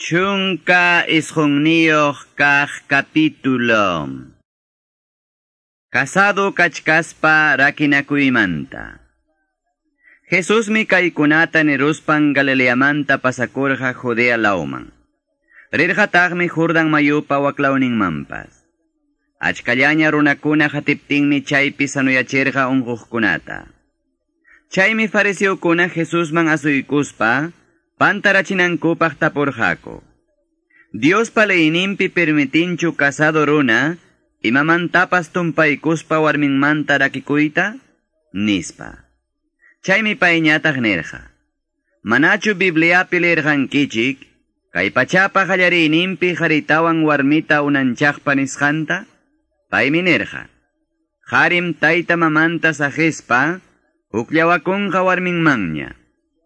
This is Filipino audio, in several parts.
Chunka ishunnioh kaj capítulo. Casado kachkaspa rakinakuymanta. Jesús mi kaikunata neruspan galileamanta pasakorja jodea laoman. Rirjatagmi jordan mayupa waklaunin mampas. Achkallaña runakuna hatiptinmi chaypi sanuyacherja unguhkunata. Chaymi fariseo kuna Jesús man asuykuspa, pantarachinankupaq tapurqaku. Dios paleinimpi permitinchu casado runa, imamantapas tumpaykuspa warminmanta rakikuyta? Nispa. Chaymi payñataq nirqa. Manachu Bibliapi lirqankichik, kay pachapa qallariyninpi qharitawan warmita unanchaqpa nisqanta? Paymi nirqa. Harim tayta mamanta sajespa, hukllawakunqa warminmanña.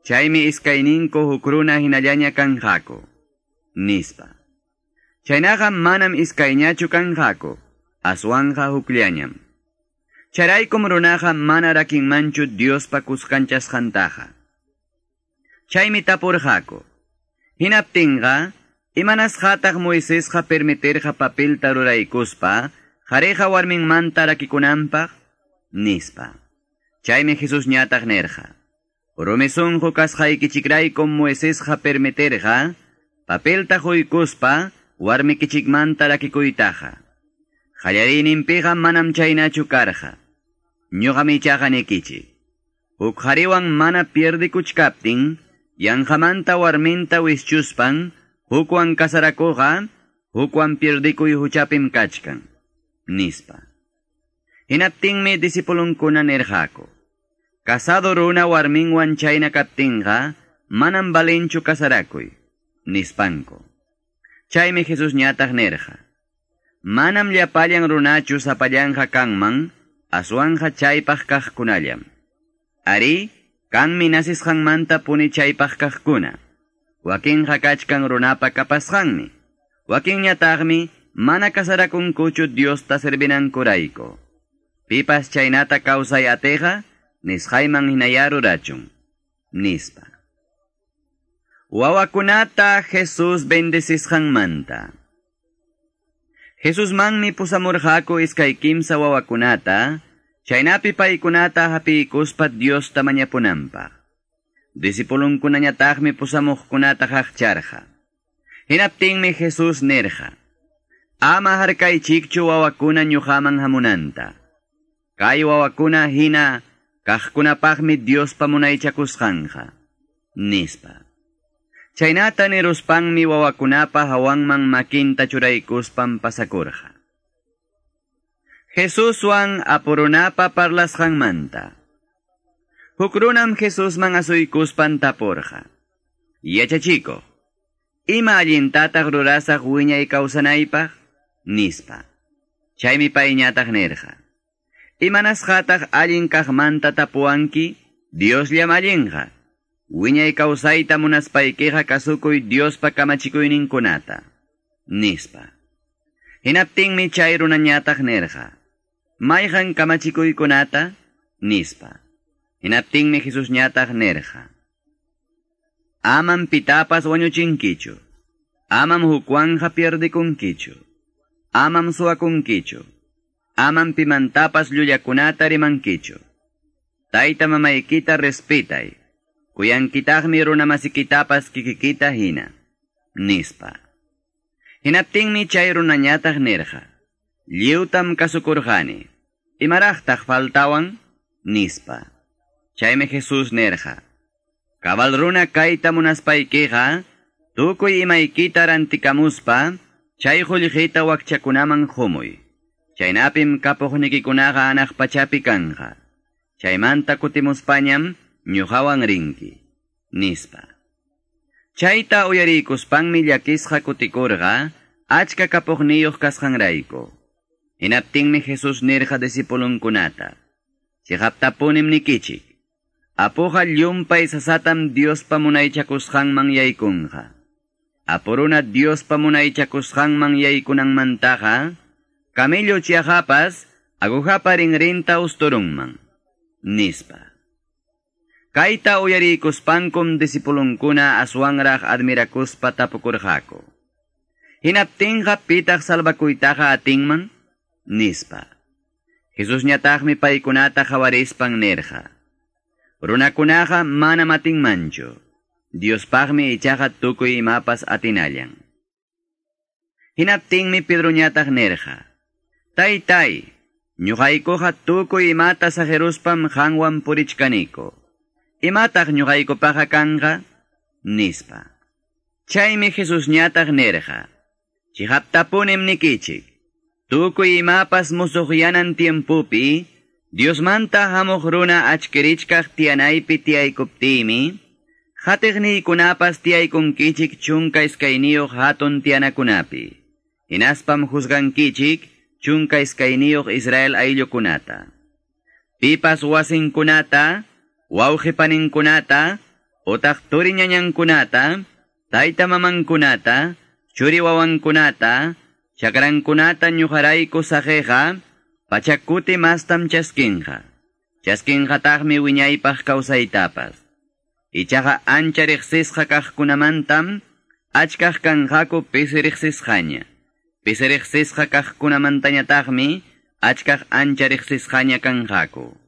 Chaymi iskayninku hukruna hinallaña kanqaku. Nispa. Chaynaqa manam iskayñachu kanqaku. Aswanja hukllañam. Charaykum runaqa mana rakinmanchu Diospa kuskanchasqantaqa. Chaymi tapurqaku. Hinaptinqa, imanas hataq Moisesqa permitirqa papilta ruraykuspa, jareja warminmanta rakikunanpaq, nispa. Chaymi Jesus ñataq nerqa. Romeson jokas jaikichikray kon Moeses ja permeterja, papel ta joikuspa, warme kichikmanta la kikuitaja. Jaliarin impija manam chayna chukarja. Nyoha michaja nekichi. Mana pierde kuchkaptin, yan warmenta wischuspan, hukwan kasarakoja, hukwan pierde kuyuhuchapim kachkan. Nispa. Hinaptin me disipulun erjako. Casado runa warminwan chayna kaptinqa, manam balinchu kasarakuy, nispanko. Chaymi Jesus ñataq nirqa. Manam llapallan runachu sapallanqa kanman, aswanja chaypaq kaqkunallam. Ari, kanmi nasisqanmanta puni chaypaq kaqkuna. Wakinqa kachkan runapa kapasqanmi. Wakinñataqmi mana kasarakunkuchu Diosta servinankuraiko. Pipas chaynata kawsay ateqa, nisqayman hinayarurachun, nispa. Wawakunata Jesus bendesisqanmanta. Jesus manmi pusamurqaku iskay kimsa wawakunata, chaynapi paykunata hapikuspat Dios tamañapunanpaq. Disipulunkunañataqmi pusamuqkunata haqcharqa. Hinaptinmi Jesus nirqa. Ama harkaychikchu wawakuna ñuqaman hamunanta. Kay wawakuna hina kaqkunapaqmi Dios pamunaychakusqanqa. Nispa. Chaynata niruspanmi wawakunapa hawanman makinta churaykuspan pasakurqa. Jesuswan apurunapa parlasqanmanta. Hukrunam Jesusman asuykuspan tapurqa. Yachachiko, ima allintataq rurasaq wiñay kawsanaypaq? Nispa. Chaymi payñataq nirqa. Imanasqataq allin kaqmanta tapuanki, Dios llam allinqa. Wiñay kawsayta munaspaykiqa kasukuy Diospa kamachikuyninkunata. Nispa. Hinaptinmi chay runañataq nirqa. Mayqan kamachikuykunata? Nispa. Hinaptinmi Jesus ñataq nirqa. Amam pitapas wañuchinkichu. Amam hukwanja pierdikunkichu. Amam suakunkichu. Amam pimantapas llullakunata rimankichu. Tayta mamaykita respetay. Kuyankitaqmi runamasikitapas kikikita hina. Nispa. Hinaptingmi chay runañataq nirqa. Liutam kasukurqani. Imaraqtaq faltawan? Nispa. Chaymi Jesus nirqa. Kabal runa kayta munaspaykiqa, tukuy imaykita rantikamuspa, chay qullqita wakchakunaman humuy. Chaynapim kapuqnikikunaqa anaq pachapi kanqa. Chaymanta kutimuspañam, ñuqawan rinki. Nispa. Chayta uyarikuspanmi llakisqa kutikurqa, achka kapuqniyuq kasqanrayku. Hinaptinmi Jesus nirqa disipulunkunata. Chihaptapunim nikichik. Apuqa llumpay sasatam Dios pamunaychakusqanman yaykunqa. Apuruna Dios pamunaychakusqanman yaykunanmantaqa, kamillo chiajapas, agujapa rinrinta usturunman. Nispa. Kaita uyarikuspankum disipulunkuna aswangraj admirakuspa tapukurjako. Hinaptinja pitaq salvakuytaja atingman, nispa. Jesus ñataqmi paykunata jawarispan nerja. Runakunaja mana matinmanchu. Diospaqmi ichaja tukuy imapas atinallan. Hinaptinmi Pedro ñataq nerja. Tay tay, ñuqaykuqa tukuy imata sa Jeruspam hanwan purichkaniko. Imataq ñuqaykupaqa kanqa? Nispa. Chaymi Jesus ñataq nerqa. Chihaptapunim nikichik. Tukuy imapas musuqyanan tiempupi, Diosmanta hamuq runa achkirichkaq tiyanaypi tiyaykuptimi, hatiqniykunapas tiyaykunkichik chunka iskayniyuq hatun tiyanakunapi. Hinaspam juzgankichik chunka iskayniyuq Israel ayllukunata. Pipas wasinkunata, wawqipaninkunata, utaq turiñañankunata, tayta mamankunata, churi wawankunata, chakrankunata ñujarayku sajeja, pachakuti mastam chaskinja. Chaskinjataqmi wiñaypaq kawsaytapas. Ichaqa ancha riqsisqa kaqkunamantam, achkaq kanjaku pisi riqsisqaña. Pisi riqsisqa kaqkunamantañataqmi, achkaq ancha riqsisqaña kanjaku.